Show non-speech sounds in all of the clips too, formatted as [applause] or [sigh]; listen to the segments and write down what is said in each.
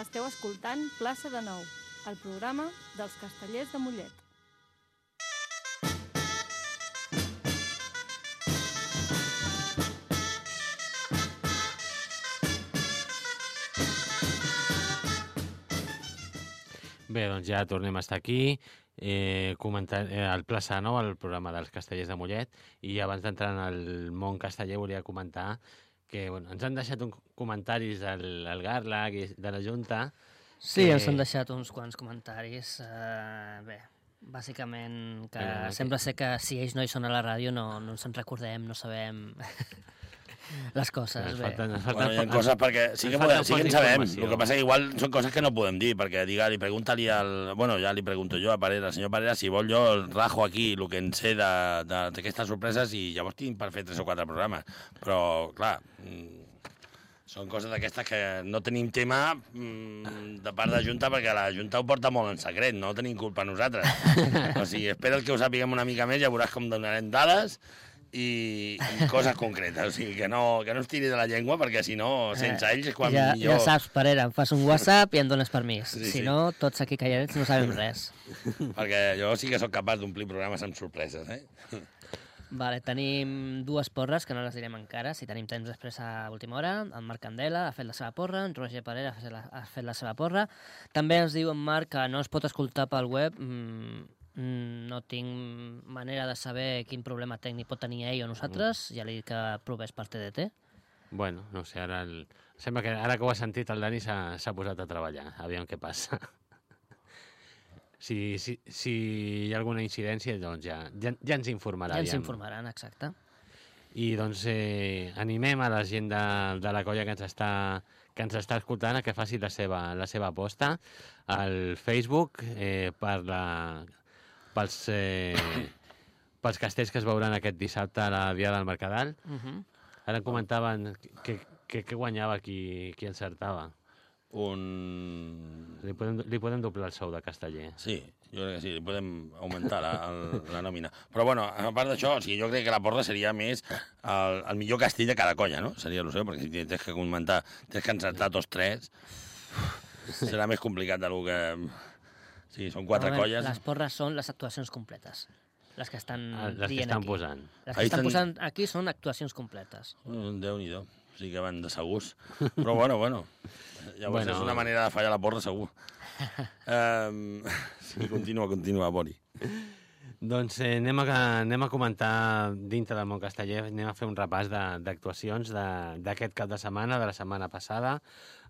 Esteu escoltant Plaça de Nou, el programa dels castellers de Mollet. Bé, doncs ja tornem a estar aquí, eh, comentar, eh, al Plaça Nou, el programa dels castellers de Mollet, i abans d'entrar en el món casteller volia comentar que bueno, ens han deixat un comentaris al, al Garlac i de la Junta. Sí, que- ens han deixat uns quants comentaris. Uh, bé, bàsicament que Però, que- sembla ser que si ells no hi són a la ràdio no, no ens en recordem, no sabem [laughs] les coses. Ens Bé. falten, ens Bueno, falten, hi ha coses perquè sí que, podem, sí que en sabem. El que passa que igual són coses que no podem dir, perquè diga, li pregunta-li al... Bueno, ja li pregunto jo a Parera, senyor Parera, si vol jo el rajo aquí el que en sé d'aquestes sorpreses i llavors tinc per fer tres o quatre programes. Però, clar, mm, són coses d'aquestes que no tenim tema mm, de part de Junta perquè la Junta ho porta molt en secret, no tenim culpa nosaltres. [laughs] o sigui, espera't que ho sapiguem una mica més, ja veuràs com donarem dades i, i coses concretes. O sigui, que no, que no es tiri de la llengua perquè si no, sense ells és quan ja, millor... ja saps, Parera, em fas un WhatsApp i em dones permís. Sí, si sí. no, tots aquí calladets no sabem res. [laughs] Perquè jo sí que sóc capaç d'omplir programes amb sorpreses, eh? [laughs] Vale, tenim dues porres, que no les direm encara, si tenim temps després a última hora. En Marc Candela ha fet la seva porra, en Roger Parera ha fet la, ha fet la seva porra. També ens diu en Marc que no es pot escoltar pel web. Mm, mm, no tinc manera de saber quin problema tècnic pot tenir ell o nosaltres. Ja li dic que provés per TDT. Bueno, no sé, ara... El... Sembla que ara que ho ha sentit el Dani s'ha posat a treballar. Aviam què passa. [laughs] Si, si, si hi ha alguna incidència, doncs ja, ja, ja ens informarà. Ja ens aviam. informaran, exacte. I doncs eh, animem a la gent de, de la colla que ens està que ens està escoltant a que faci la seva, la seva aposta al Facebook eh, per la, pels, eh, pels castells que es veuran aquest dissabte a la Dia del Mercadal. Uh -huh. Ara em comentaven que, que, que guanyava qui, qui encertava. Un... Li podem, li podem doblar el sou de casteller. Sí, jo crec que sí, podem augmentar la, el, la nòmina. Però, bueno, a part d'això, o sigui, jo crec que la porra seria més el, el millor castell de cada colla, no? Seria el seu, perquè si tens que comentar, tens que encertar tots tres, serà més complicat del que... Sí, són quatre Normalment, colles. Les porres són les actuacions completes. Les que estan Ah, Les que estan aquí. posant. Les que Ahí estan posant aquí són actuacions completes. Déu-n'hi-do. Sí que van de segurs. Però bueno, bueno. Llavors Bueno. és una manera de fallar la porta, segur. [laughs] um, sí, continua, continua, Bori. Doncs eh, anem, a, anem a comentar dintre del món casteller, anem a fer un repàs d'actuacions d'aquest cap de setmana, de la setmana passada.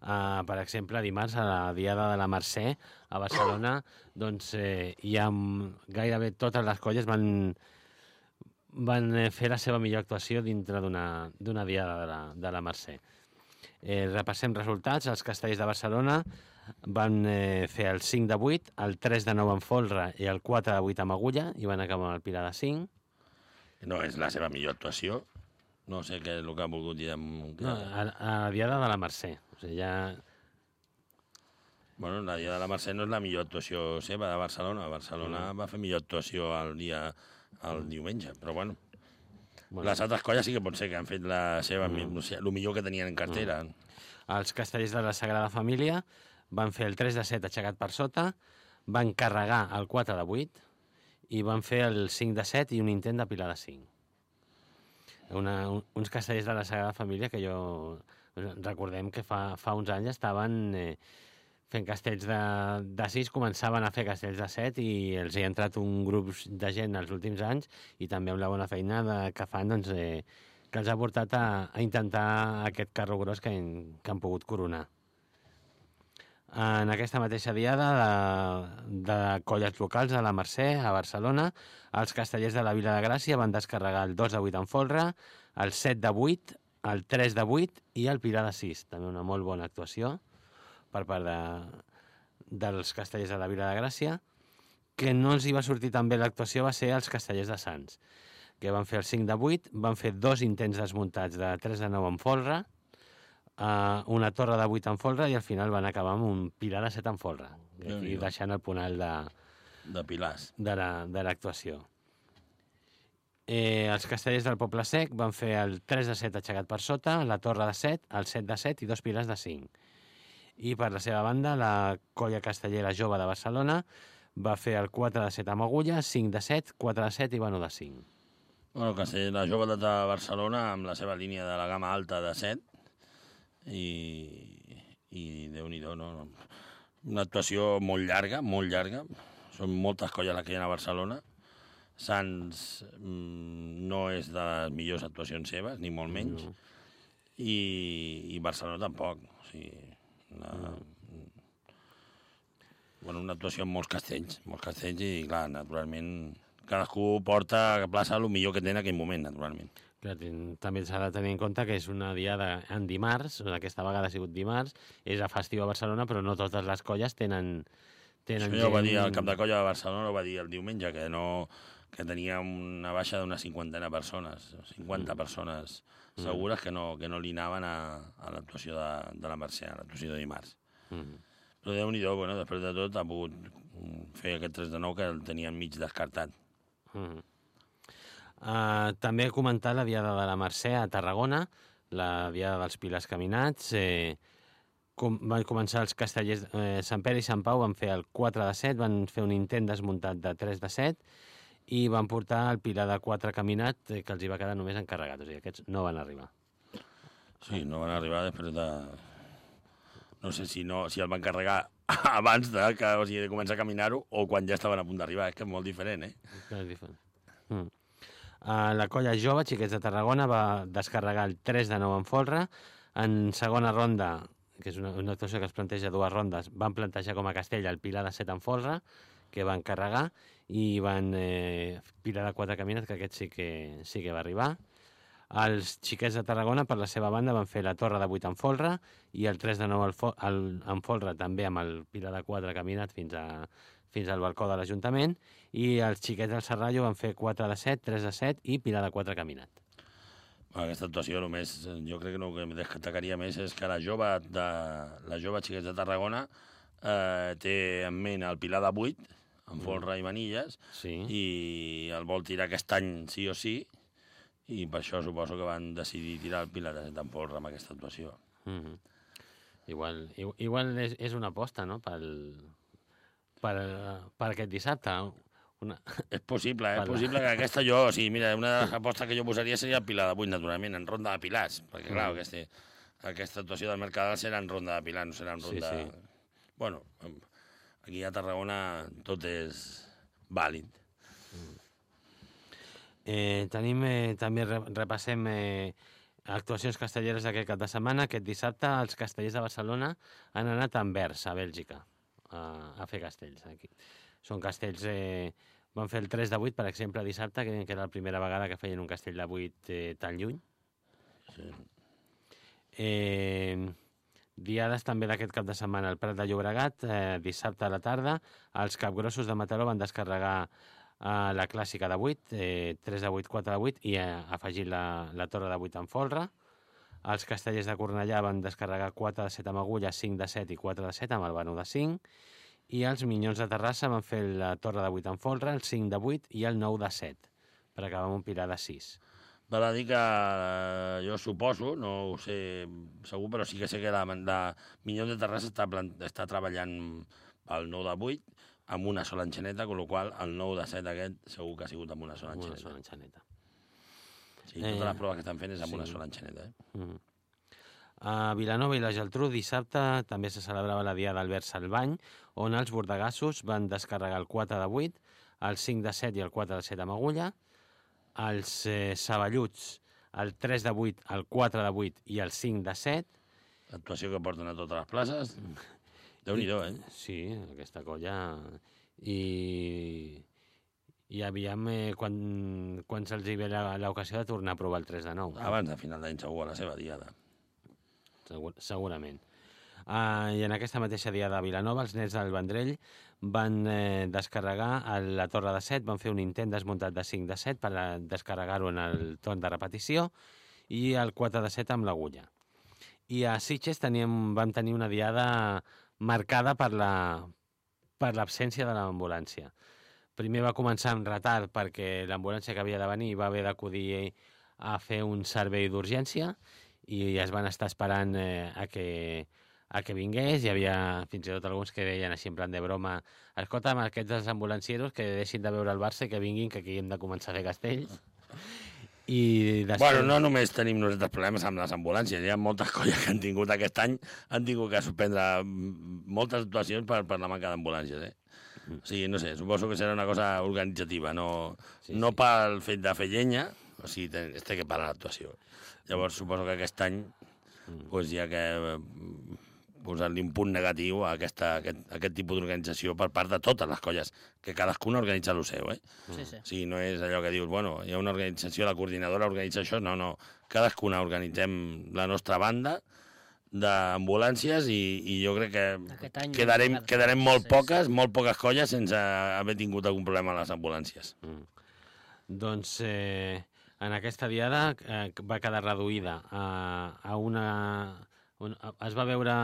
Uh, per exemple, dimarts, a la Diada de la Mercè, a Barcelona, doncs eh, hi ha gairebé totes les colles van, van eh, fer la seva millor actuació dintre d'una Diada de la, de la Mercè. Eh, repassem resultats. Els castells de Barcelona van eh, fer el 5 de 8, el 3 de 9 amb folre i el 4 de 8 amb agulla i van acabar amb el Pilar de 5. No és la seva millor actuació. No sé què és el que ha volgut dir amb... No, a, a la Diada de la Mercè. O sigui, ja... Bueno, la dia de la Mercè no és la millor actuació seva de Barcelona. Barcelona va fer millor actuació el dia el diumenge, però bueno. Bueno, Les altres colles sí que pot ser que han fet la seva, mm. o sigui, el millor que tenien en cartera. Els castellers de la Sagrada Família van fer el 3 de 7 aixecat per sota, van carregar el 4 de 8 i van fer el 5 de 7 i un intent de Pilar de 5. Una, un, uns castellers de la Sagrada Família que jo... Recordem que fa, fa uns anys estaven eh, fent castells de, de 6, començaven a fer castells de 7 i els hi ha entrat un grup de gent els últims anys i també amb la bona feina de, que fan doncs, eh, que els ha portat a, a intentar aquest carro gros que, han- que han pogut coronar. En aquesta mateixa diada de, de colles locals a la Mercè, a Barcelona, els castellers de la Vila de Gràcia van descarregar el 2 de 8 en folre, el 7 de 8, el 3 de 8 i el Pilar de 6. També una molt bona actuació per part de, dels castellers de la Vila de Gràcia. Que no els hi va sortir tan bé l'actuació va ser els castellers de Sants, que van fer el 5 de 8, van fer dos intents desmuntats de 3 de 9 en folre, uh, una torre de 8 en folre i al final van acabar amb un pilar de 7 en folre, i aquí deixant el punt alt de, De Pilars. de la- l'actuació. Eh, els castellers del Poble Sec van fer el 3 de 7 aixecat per sota, la torre de 7, el 7 de 7 i dos pilars de 5. I per la seva banda, la colla castellera jove de Barcelona va fer el 4 de 7 amb agulla, 5 de 7, 4 de 7 i Bano de 5. Bueno, Castellera Jove de Barcelona amb la seva línia de la gamma alta de 7 i, i Déu-n'hi-do, no? Una actuació molt llarga, molt llarga. Són moltes colles les que hi ha a Barcelona. Sants mm, no és de les millors actuacions seves, ni molt menys. No. I, i Barcelona tampoc. O sigui, una, bueno, una actuació amb molts castells, molts castells i, clar, naturalment, cadascú porta a plaça el millor que té en aquell moment, naturalment. Ten- també s'ha de tenir en compte que és una diada en dimarts, aquesta vegada ha sigut dimarts, és a festiu a Barcelona, però no totes les colles tenen, tenen Això ja ho va dir el cap de colla de Barcelona, ho va dir el diumenge, que no que tenia una baixa d'una cinquantena de persones, 50 persones segures que no, que no li anaven a, a l'actuació de, de la Mercè, a l'actuació de dimarts. Mm. Però Déu-n'hi-do, bueno, després de tot ha pogut mm, fer aquest 3 de 9 que el tenien mig descartat. Mm. Uh, també comentar la Diada de la Mercè a Tarragona, la Diada dels Pilars Caminats. Eh, com, van començar els castellers... Eh, Sant Pere i Sant Pau van fer el 4 de 7, van fer un intent desmuntat de 3 de 7 i van portar el Pilar de 4 Caminat, eh, que els hi va quedar només encarregat. O sigui, aquests no van arribar. Sí, no van arribar després de... No sé si, no, si el van carregar [laughs] abans de, que, o sigui, de començar a caminar-ho o quan ja estaven a punt d'arribar. És que és molt diferent, eh? És diferent. Mm. Uh, la colla jove, Xiquets de Tarragona, va descarregar el 3 de 9 en folre. En segona ronda, que és una, una actuació que es planteja dues rondes, van plantejar com a castell el Pilar de 7 en folre, que van carregar, i van eh, Pilar de 4 caminats, que aquest sí que, sí que va arribar. Els xiquets de Tarragona, per la seva banda, van fer la torre de 8 en folre i el 3 de 9 al fo al, en folre també amb el Pilar de 4 caminat fins, a, fins al balcó de l'Ajuntament i els xiquets del Serrallo van fer 4 de 7, 3 de 7 i Pilar de 4 caminat. Bueno, aquesta actuació només, jo crec que el que em destacaria més és que la jove, de, la jove xiquets de Tarragona eh, té en ment el Pilar de 8, amb folre i manilles, Sí. i el vol tirar aquest any sí o sí, i per això suposo que van decidir tirar el Pilar de 7 amb folre amb aquesta actuació. Mm -hmm. Igual, igual, igual és, és una aposta, no?, pel, per, per aquest dissabte. Una... És possible, eh? és possible que [laughs] aquesta jo, o sigui, mira, una de les apostes que jo posaria seria el Pilar 8, naturalment, en ronda de pilars, perquè, clar, Mm. aquesta, aquesta actuació del Mercadal serà en ronda de pilars, no serà en Sí, ronda... sí. Bueno, aquí a Tarragona tot és vàlid. Eh, tenim, eh, també re repassem eh, actuacions castelleres d'aquest cap de setmana. Aquest dissabte els castellers de Barcelona han anat a Anvers, a Bèlgica, a, a fer castells. Aquí. Són castells... Eh, van fer el 3 de 8, per exemple, dissabte, que, que era la primera vegada que feien un castell de 8 eh, tan lluny. Sí. Eh, diades també d'aquest cap de setmana al Prat de Llobregat, eh, dissabte a la tarda, els capgrossos de Mataró van descarregar eh, la clàssica de 8, eh, 3 de 8, 4 de 8, i eh, afegir la, la torre de 8 en folre. Els castellers de Cornellà van descarregar 4 de 7 amb agulla, 5 de 7 i 4 de 7 amb el vano de 5. I els Minyons de Terrassa van fer la torre de 8 en folre, el 5 de 8 i el 9 de 7, per acabar amb un pilar de 6. Val a dir que eh, jo suposo, no ho sé segur, però sí que sé que la, la Minyó de Terrassa està, plan, està treballant el 9 de 8 amb una sola enxaneta, amb la qual el 9 de 7 aquest segur que ha sigut amb una sola Amb una enxaneta. sola enxaneta. Sí, totes Eh, les proves que estan fent és amb sí. una sola enxaneta. Eh? Mm. A Vilanova i la Geltrú dissabte també se celebrava la Dia d'Albert Salvany, on els bordegassos van descarregar el 4 de 8, el 5 de 7 i el 4 de 7 amb agulla, els eh, saballuts el 3 de 8, el 4 de 8 i el 5 de 7. Actuació que porten a totes les places. Déu-n'hi-do, eh? Sí, aquesta colla... I, i aviam eh, quan, quan se'ls hi ve la- l'ocasió de tornar a provar el 3 de 9. Abans de final d'any segur a la seva diada. Segur, segurament. Uh, I en aquesta mateixa dia de Vilanova, els nens del Vendrell van eh, descarregar a la torre de 7, van fer un intent desmuntat de 5 de 7 per a descarregar-ho en el torn de repetició i el 4 de 7 amb l'agulla. I a Sitges teníem, vam tenir una diada marcada per la per l'absència de l'ambulància. Primer va començar amb retard perquè l'ambulància que havia de venir va haver d'acudir a fer un servei d'urgència i es van estar esperant eh, a, que, a que vingués. Hi havia fins i tot alguns que deien així en plan de broma escolta, amb aquests dels ambulancieros que deixin de veure el Barça i que vinguin, que aquí hem de començar a fer castells. I després... Bueno, no només tenim nosaltres problemes amb les ambulàncies, hi ha moltes [laughs] colles que han tingut aquest any, han tingut que suspendre mm, moltes actuacions per, per la manca d'ambulàncies, eh? O sigui, no sé, suposo que serà una cosa organitzativa, no, Sí, sí, no sí. pel fet de fer llenya, o sigui, té, té que parar l'actuació. Llavors, suposo que aquest any Mm. pues, hi ha que eh, posar-li un punt negatiu a, aquesta, a aquest, a aquest tipus d'organització per part de totes les colles, que cadascuna organitza el seu, eh? Sí, sí. O sigui, no és allò que dius, bueno, hi ha una organització, la coordinadora organitza això, no, no. Cadascuna organitzem la nostra banda d'ambulàncies i, i jo crec que any quedarem, encara- quedarem molt sí, poques, molt poques colles sense haver tingut algun problema a les ambulàncies. Mm. Doncs eh, en aquesta diada eh, va quedar reduïda a, a una... Un, es va veure...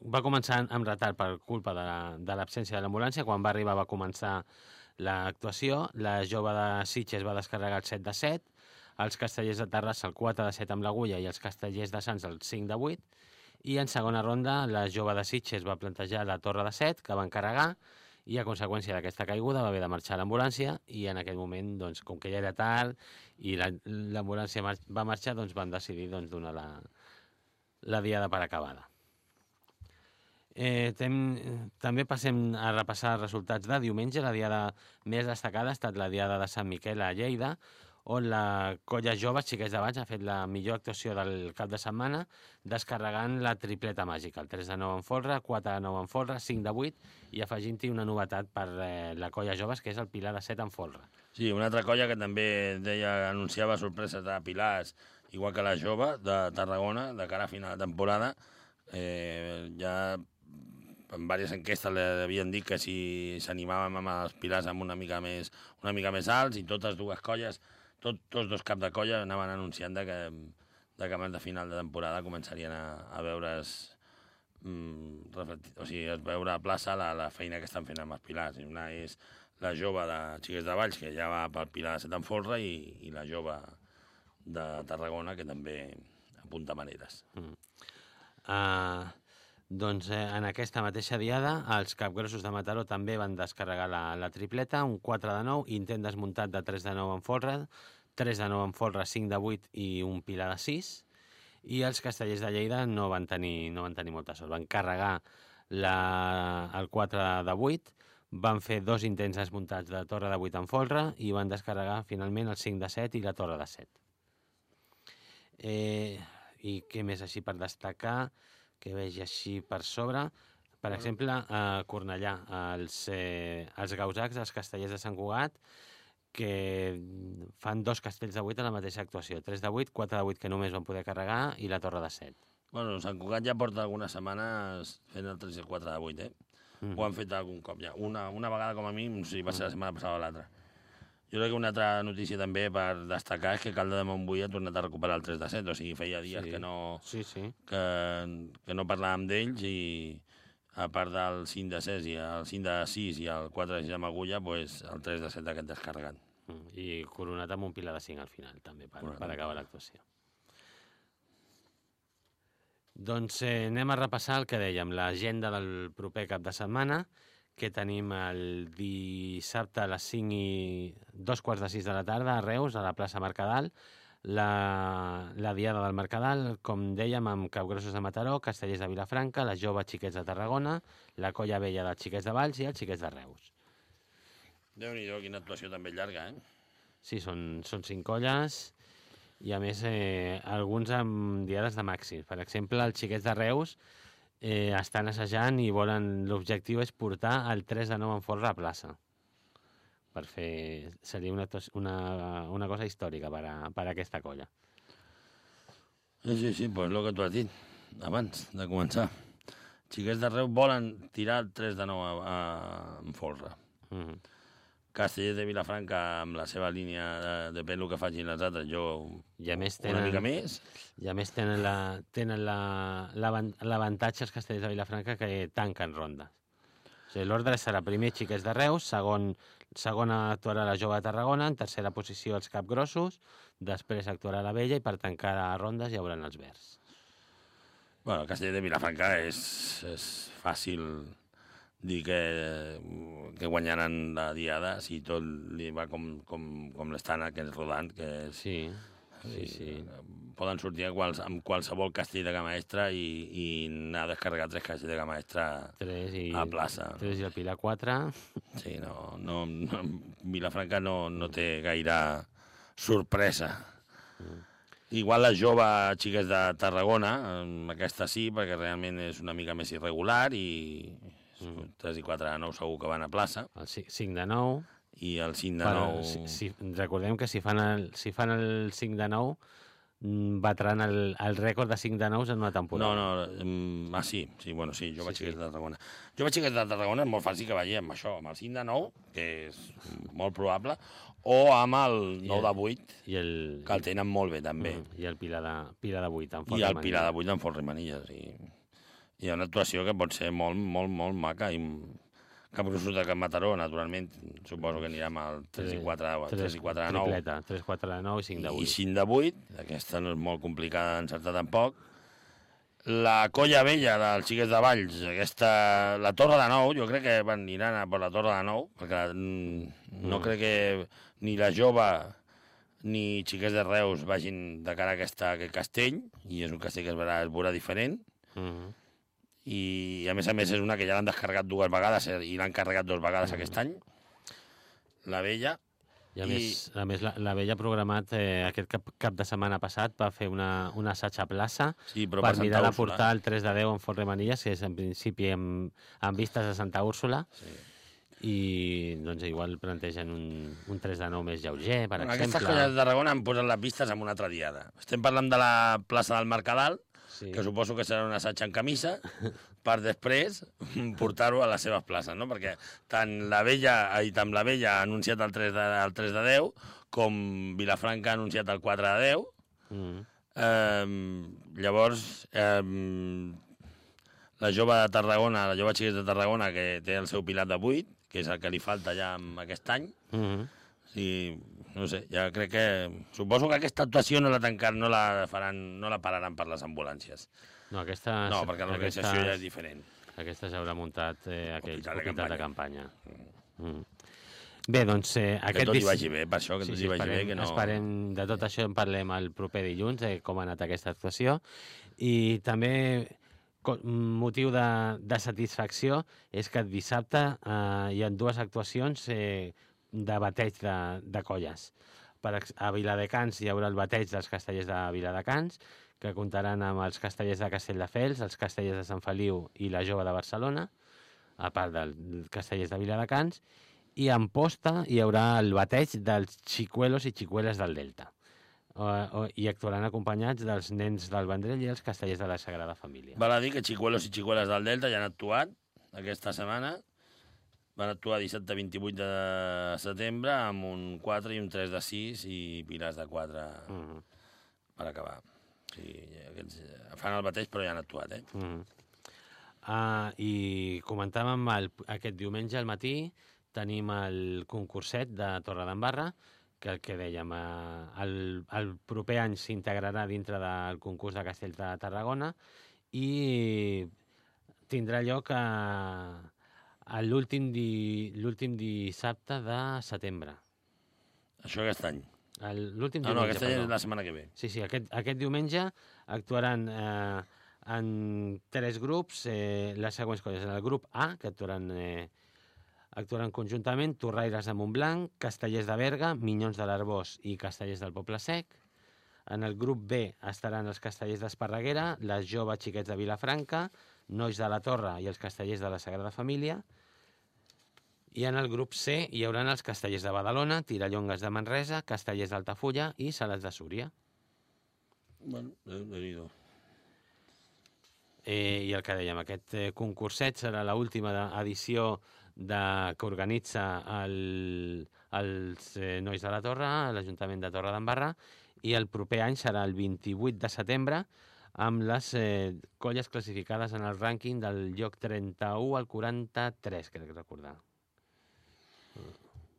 Va començar amb retard per culpa de, la- de l'absència de l'ambulància. Quan va arribar va començar l'actuació. La jove de Sitges va descarregar el 7 de 7, els castellers de Terrassa el 4 de 7 amb l'agulla i els castellers de Sants el 5 de 8. I en segona ronda la jove de Sitges va plantejar la torre de 7, que va encarregar, i a conseqüència d'aquesta caiguda va haver de marxar l'ambulància i en aquell moment, doncs, com que ja era tard i la- l'ambulància mar va marxar, doncs van decidir doncs, donar la, la diada per acabada. Eh, tem, també passem a repassar els resultats de diumenge. La diada més destacada ha estat la diada de Sant Miquel a Lleida, on la colla jove Xiquets de Baix ha fet la millor actuació del cap de setmana, descarregant la tripleta màgica, el 3 de 9 en folre, 4 de 9 en folre, 5 de 8, i afegint-hi una novetat per eh, la colla joves, que és el Pilar de 7 en folre. Sí, una altra colla que també deia, anunciava sorpreses de Pilars, igual que la jove de Tarragona, de cara a final de temporada, eh, ja en diverses enquestes li havien dit que si s'animàvem amb els pilars amb una mica més, una mica més alts i totes dues colles, tot, tots dos caps de colla anaven anunciant de que, de que abans de final de temporada començarien a, a veure's mm, reflectit, o sigui, es veure a plaça la, la feina que estan fent amb els pilars. I una és la jove de Xiquets de Valls, que ja va pel Pilar de Sant Folre, i, i la jove de Tarragona, que també apunta maneres. Uh, doncs eh, en aquesta mateixa diada els capgrossos de Mataró també van descarregar la, la tripleta, un 4 de 9, intent desmuntat de 3 de 9 en folre, 3 de 9 en folre, 5 de 8 i un pilar de 6. I els castellers de Lleida no van tenir, no van tenir molta sort. Van carregar la, el 4 de 8, van fer dos intents desmuntats de torre de 8 en folre i van descarregar finalment el 5 de 7 i la torre de 7. Eh, I què més així per destacar, que vegi així per sobre? Per exemple, a Cornellà, els, eh, els gausacs, els castellers de Sant Cugat, que fan dos castells de 8 a la mateixa actuació. 3 de 8, 4 de 8 que només van poder carregar i la torre de 7. Bueno, Sant Cugat ja porta algunes setmanes fent el 3 i el 4 de 8, eh? Mhm. Ho han fet algun cop ja. Una, una vegada com a mínim, si va ser la setmana passada o l'altra. Jo crec que una altra notícia també per destacar és que Calda de Montbui ha tornat a recuperar el 3 de 7, o sigui, feia dies Sí. que, no, Sí, sí. que, que no parlàvem d'ells i a part del 5 de 6 i el 5 de 6 i el 4 de 6 amb agulla, pues, el 3 de 7 aquest descarregant. Mm, I coronat amb un pilar de 5 al final, també, per, Coronat per acabar l'actuació. Doncs eh, anem a repassar el que dèiem, l'agenda del proper cap de setmana, que tenim el dissabte a les 5 i dos quarts de 6 de la tarda a Reus, a la plaça Mercadal, la, la Diada del Mercadal, com dèiem, amb Capgrossos de Mataró, Castellers de Vilafranca, les joves xiquets de Tarragona, la colla vella dels xiquets de Valls i els xiquets de Reus. Déu-n'hi-do, quina actuació també llarga, eh? Sí, són, són cinc colles i a més eh, alguns amb diades de màxims. Per exemple, els xiquets de Reus eh, estan assajant i volen l'objectiu és portar el 3 de 9 en folre a plaça. Per fer... Seria una, una, una cosa històrica per a, per a aquesta colla. Sí, sí, sí, pues el que tu has dit abans de començar. Xiquets de Reus volen tirar el 3 de 9 a, a, en folre. Mm -hmm. Castellers de Vilafranca, amb la seva línia de, de pelo que facin les altres, jo I a més una tenen, mica més. I a més tenen la- tenen la- l'avantatge els castellers de Vilafranca que tanquen rondes. O sigui, L'ordre serà primer xiquets de Reus, segon, segona actuarà la jove de Tarragona, en tercera posició els capgrossos, després actuarà la vella i per tancar a rondes hi haurà els verds. Bueno, el castell de Vilafranca és, és fàcil dir que, que guanyaran la diada si tot li va com, com, com l'estan aquest rodant, que Sí, sí, sí. poden sortir quals, amb qualsevol castell de gamma extra i, i anar a descarregar tres castells de gamma extra. Tres i, A plaça. Tres i el Pilar 4. Sí, no, no, no Vilafranca no, no té gaire sorpresa. Igual les joves xiques de Tarragona, amb aquesta sí, perquè realment és una mica més irregular i 3 i 4 de 9 segur que van a plaça El 5 de 9. i el 5 de Per, 9... si, si, recordem que si fan el, si fan el 5 de 9 mm, batran el, el rècord de 5 de 9 en una No, temporada. no, mm, ah, sí, sí, bueno, sí, jo vaig Sí, xiques sí. de Tarragona. Jo vaig xiques de Tarragona, és molt fàcil que vagi amb això, amb el 5 de 9, que és molt probable, o amb el 9 de 8, I el, que el tenen molt bé també. Mm, I el Pilar de, Pilar de 8. I el Pilar de 8 d'en Fort Rimanilles. I, I hi ha una actuació que pot ser molt, molt, molt maca i Cap Gruixut de Cap Mataró, naturalment, suposo que anirem al 3 i 4, 3 i 4 de 9 Tripleta, 3, 4 de 9 i 5 de 8. i 5 de 8. Aquesta no és molt complicada d'encertar tampoc. La colla vella dels xiquets de Valls, aquesta, la Torre de Nou, jo crec que van aniran a per la Torre de Nou, perquè mm, no Mm. crec que ni la jove ni xiquets de Reus vagin de cara a, aquesta, a aquest castell, i és un castell que es veurà, es veurà diferent, Mm -hmm. I a més a més és una que ja l'han descarregat dues vegades eh, i l'han carregat dues vegades aquest any, la vella, I a I- més, a més la, la Vella ha programat eh, aquest cap, cap de setmana passat va fer una, un assaig a plaça sí, però per per mirar de Úrsula. portar el 3 de 10 en Fort Remanilles, que és en principi amb, amb vistes a Santa Úrsula, Sí. i doncs igual plantegen un, un 3 de 9 més lleuger, per Bueno, exemple. Aquestes colles de Tarragona han posat les vistes en una altra diada. Estem parlant de la plaça del Mercadal, Sí. que suposo que serà un assaig en camisa, per després portar-ho a les seves places, no? Perquè tant la Vella, ai, tant la Vella ha anunciat el 3 de, el 3 de 10, com Vilafranca ha anunciat el 4 de 10. Mm. Eh, llavors, eh, la jove de Tarragona, la jove xiqueta de Tarragona, que té el seu pilat de 8, que és el que li falta ja amb aquest any, Mm. i no sé, ja crec que... Suposo que aquesta actuació no la tancar, no la faran, no la pararan per les ambulàncies. No, aquesta... No, perquè l'organització ja és diferent. Aquesta s'haurà muntat eh, aquell Hospital de hospital de campanya. campanya. Mm. Bé, doncs eh, Que aquest... tot hi vagi bé, per això, que Sí, tot hi vagi esperem, bé, que no... esperem, de tot això en parlem el proper dilluns, de com ha anat aquesta actuació. I també motiu de, de satisfacció és que dissabte eh, hi ha dues actuacions eh, de bateig de, de colles. Per, a Viladecans hi haurà el bateig dels castellers de Viladecans, que comptaran amb els castellers de Castelldefels, els castellers de Sant Feliu i la Jove de Barcelona, a part dels castellers de Viladecans, i en posta hi haurà el bateig dels xicuelos i xicueles del Delta. O, o, I actuaran acompanyats dels nens del Vendrell i els castellers de la Sagrada Família. Val a dir que xicuelos i xicueles del Delta ja han actuat aquesta setmana. Van actuar dissabte 28 de setembre amb un 4 i un 3 de 6 i pilars de 4 Mm -hmm. per acabar. O sigui, aquests eh, fan el mateix però ja han actuat, eh? Mm -hmm. uh, I comentàvem el, aquest diumenge al matí tenim el concurset de Torredembarra, que el que dèiem, eh, el, el proper any s'integrarà dintre del concurs de Castell de Tarragona i tindrà lloc a, a l'últim di, dissabte de setembre. Això aquest any. L'últim No, no, diumenge, aquest any és la setmana que ve. Sí, sí, aquest, aquest diumenge actuaran eh, en tres grups, eh, les següents coses. En el grup A, que actuaran, eh, actuaran conjuntament Torraires de Montblanc, Castellers de Berga, Minyons de l'Arbós i Castellers del Poble Sec. En el grup B estaran els Castellers d'Esparreguera, les joves xiquets de Vilafranca, Nois de la Torre i els Castellers de la Sagrada Família. I en el grup C hi haurà els Castellers de Badalona, Tirallongues de Manresa, Castellers d'Altafulla i Salats de Súria. Bueno, déu Eh, I el que dèiem, aquest eh, concurset serà l'última edició de, que organitza el, els eh, Nois de la Torre, l'Ajuntament de Torre d'Embarra, i el proper any serà el 28 de setembre amb les eh, colles classificades en el rànquing del lloc 31 al 43, crec recordar.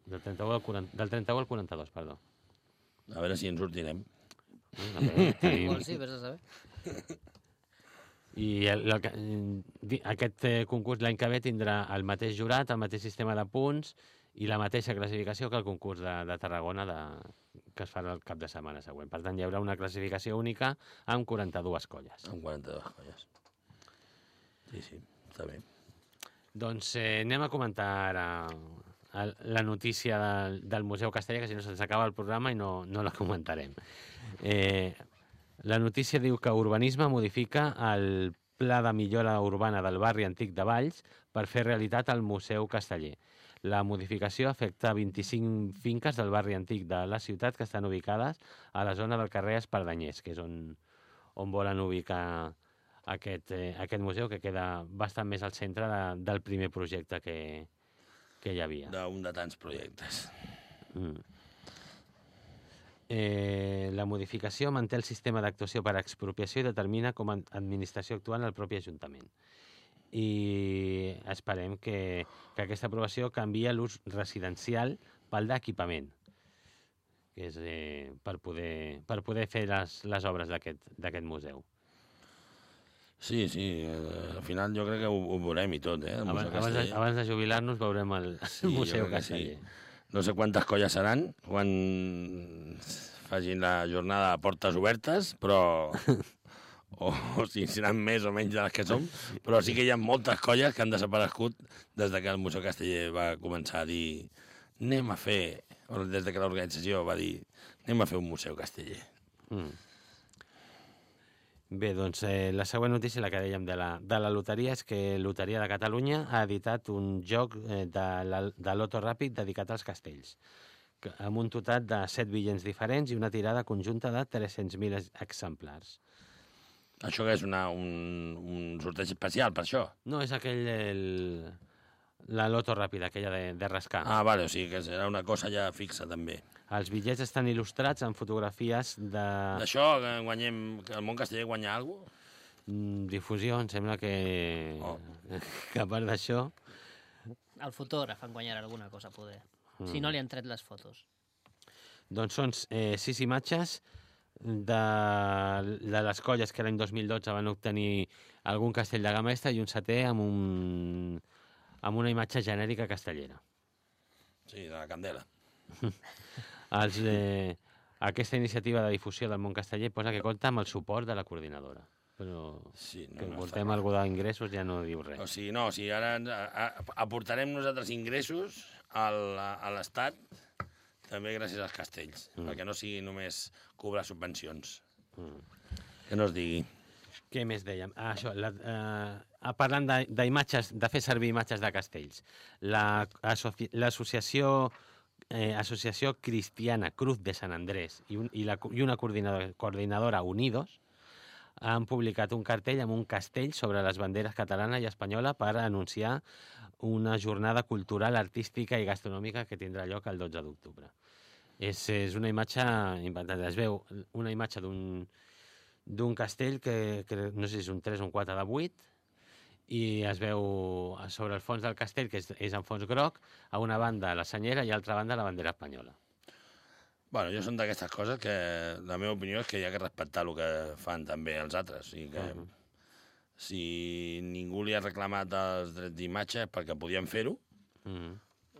Del 31 al, 40, del 31 al 42, perdó. A veure si ens sortirem. Mm, a veure, tenim- Igual sí, vés a saber. I el, el, di- aquest eh, concurs l'any que ve tindrà el mateix jurat, el mateix sistema de punts i la mateixa classificació que el concurs de, de Tarragona de, que es farà el cap de setmana següent. Per tant, hi haurà una classificació única amb 42 colles. Amb 42 colles. Sí, sí, està bé. Doncs eh, anem a comentar ara el, la notícia del, del Museu Castellà, que si no se'ns acaba el programa i no, no la comentarem. Eh, la notícia diu que Urbanisme modifica el pla de millora urbana del barri antic de Valls per fer realitat el Museu Casteller. La modificació afecta 25 finques del barri antic de la ciutat que estan ubicades a la zona del carrer Espardenyers, que és on, on volen ubicar aquest, eh, aquest museu, que queda bastant més al centre de, del primer projecte que, que hi havia. D'un de tants projectes. Mm. Eh, la modificació manté el sistema d'actuació per expropiació i determina com a administració actuant el propi Ajuntament. I esperem que, que aquesta aprovació canvia l'ús residencial pel d'equipament, que és eh, per, poder, per poder fer les, les obres d'aquest museu. Sí, sí, eh, al final jo crec que ho, ho veurem i tot, eh? Abans, abans, de, Casteller. abans de jubilar-nos veurem el, Sí, el [laughs] Museu que sí. Casteller. No sé quantes colles seran quan facin la jornada de portes obertes, però... [laughs] o, o si seran més o menys de les que som, però sí que hi ha moltes colles que han desaparegut des de que el Museu Casteller va començar a dir anem a fer, o des de que l'organització va dir anem a fer un Museu Casteller. Mm. Bé, doncs eh, la següent notícia, la que dèiem de la, de la loteria, és que Loteria de Catalunya ha editat un joc eh, de, la, de loto ràpid dedicat als castells, amb un total de 7 bitllets diferents i una tirada conjunta de 300.000 ex- exemplars. Això que és una, un, un sorteig especial, per això? No, és aquell... El, la loto ràpida, aquella de, de rascar. Ah, vale, o sigui que serà una cosa ja fixa, també. Els bitllets estan il·lustrats amb fotografies de D'això, que guanyem, que el món casteller guanya alguna cosa? mm, difusió, em sembla que, Oh. [laughs] que a part d'això... El fotògraf en guanyarà alguna cosa, poder. Mm. Si no li han tret les fotos. Doncs són eh, sis imatges de, de les colles que l'any 2012 van obtenir algun castell de gamma i un setè amb, un, amb una imatge genèrica castellera. Sí, de la candela. [laughs] Els, eh, aquesta iniciativa de difusió del món casteller posa que compta amb el suport de la coordinadora. Però Sí, no, que no portem està algú d'ingressos ja no diu res. O sigui, no, o sigui, ara ens- a, a, aportarem nosaltres ingressos al, a l'Estat també gràcies als castells, mm. perquè no sigui només cobrar subvencions. Mm. Que no es digui. Què més dèiem? Ah, això, la, eh, parlant de- d'imatges, de, fer servir imatges de castells. La- associ- L'associació eh, Associació Cristiana Cruz de Sant Andrés i, un, i, la, i una coordinadora, coordinadora Unidos han publicat un cartell amb un castell sobre les banderes catalana i espanyola per anunciar una jornada cultural, artística i gastronòmica que tindrà lloc el 12 d'octubre. És, és una imatge inventada. Es veu una imatge d'un d'un castell que, que no sé si és un 3 o un 4 de 8 i es veu sobre el fons del castell, que és, és en fons groc, a una banda la senyera i a l'altra banda la bandera espanyola. Bueno, jo són d'aquestes coses que la meva opinió és que hi ha que respectar el que fan també els altres. Sigui que Mhm. si ningú li ha reclamat els drets d'imatge perquè podien fer-ho, Mm -hmm.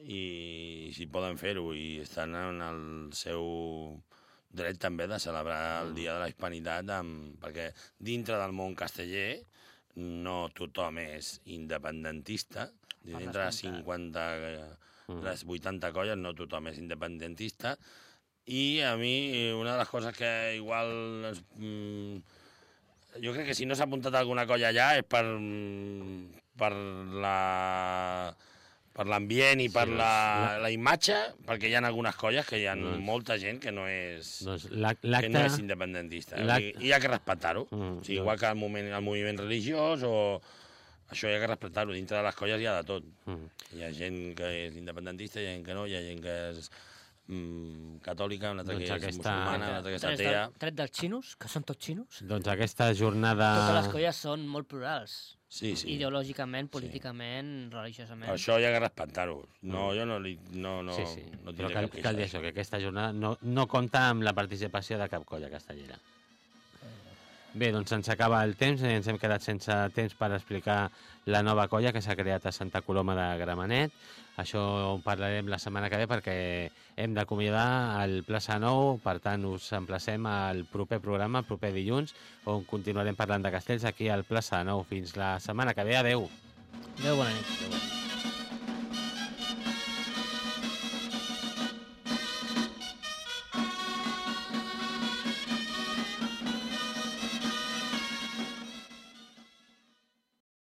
i si poden fer-ho i estan en el seu dret també de celebrar el Dia de la Hispanitat amb... perquè dintre del món casteller no tothom és independentista dintre de descomptat. 50 eh, les 80 colles no tothom és independentista i a mi una de les coses que igual ens, mm, jo crec que si no s'ha apuntat alguna colla allà és per, mm, per la per l'ambient i per Sí, la, la imatge, perquè hi ha algunes colles que hi ha Doncs- molta gent que no és, Doncs que no és independentista. I, hi ha que respectar-ho. Mm, o sigui, doncs- igual que el, moment, el moviment religiós o... Això hi ha que respectar-ho. Dintre de les colles hi ha de tot. Mm. Hi ha gent que és independentista, hi ha gent que no, hi ha gent que és mm, catòlica, una altra Doncs que és aquesta- musulmana, una altra que és Tret, atea. del, tret dels xinos, que són tots xinos, Doncs aquesta jornada... totes les colles són molt plurals. Sí, sí. Ideològicament, políticament, religiosament. Per això hi ha que respectar-ho. No, jo no, li, no, no, sí, sí. no Però cal, cal dir això, que aquesta jornada no, no compta amb la participació de cap colla castellera. Bé, doncs ens acaba el temps, ens hem quedat sense temps per explicar la nova colla que s'ha creat a Santa Coloma de Gramenet. Això ho parlarem la setmana que ve perquè hem d'acomiadar el Plaça Nou, per tant us emplacem al proper programa, el proper dilluns, on continuarem parlant de castells aquí al Plaça Nou. Fins la setmana que ve, adeu! Adéu, bona nit. Adéu.